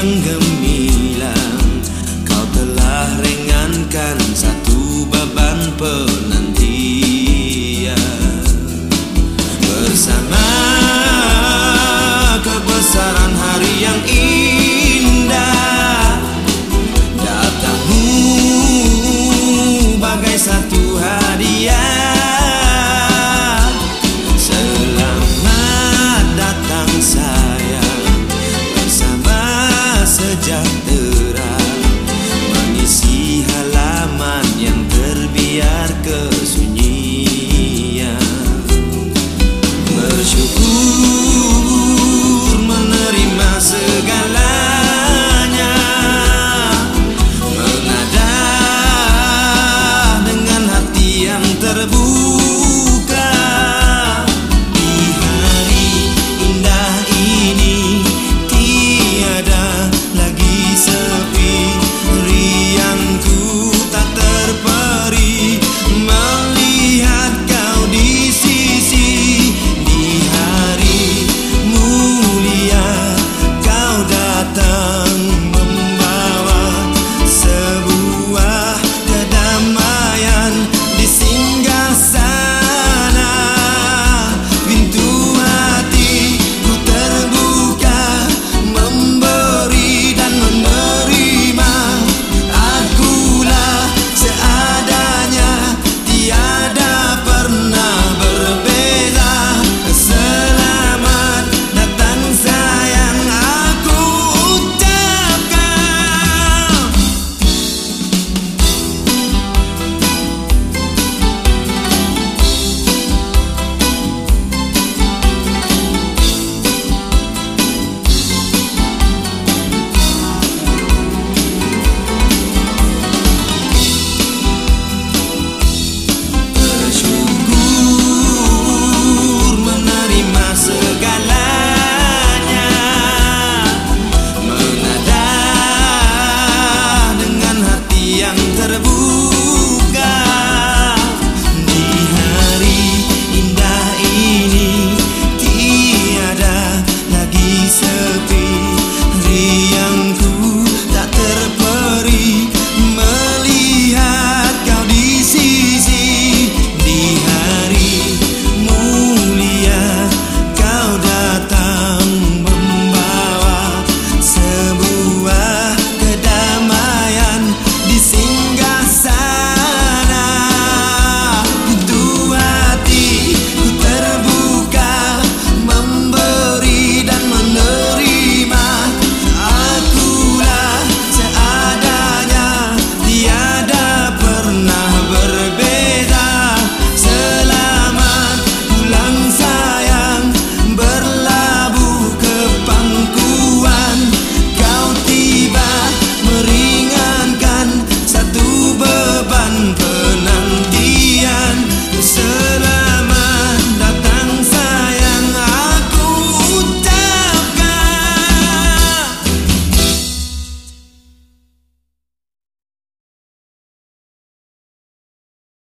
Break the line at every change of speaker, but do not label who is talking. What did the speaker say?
genggam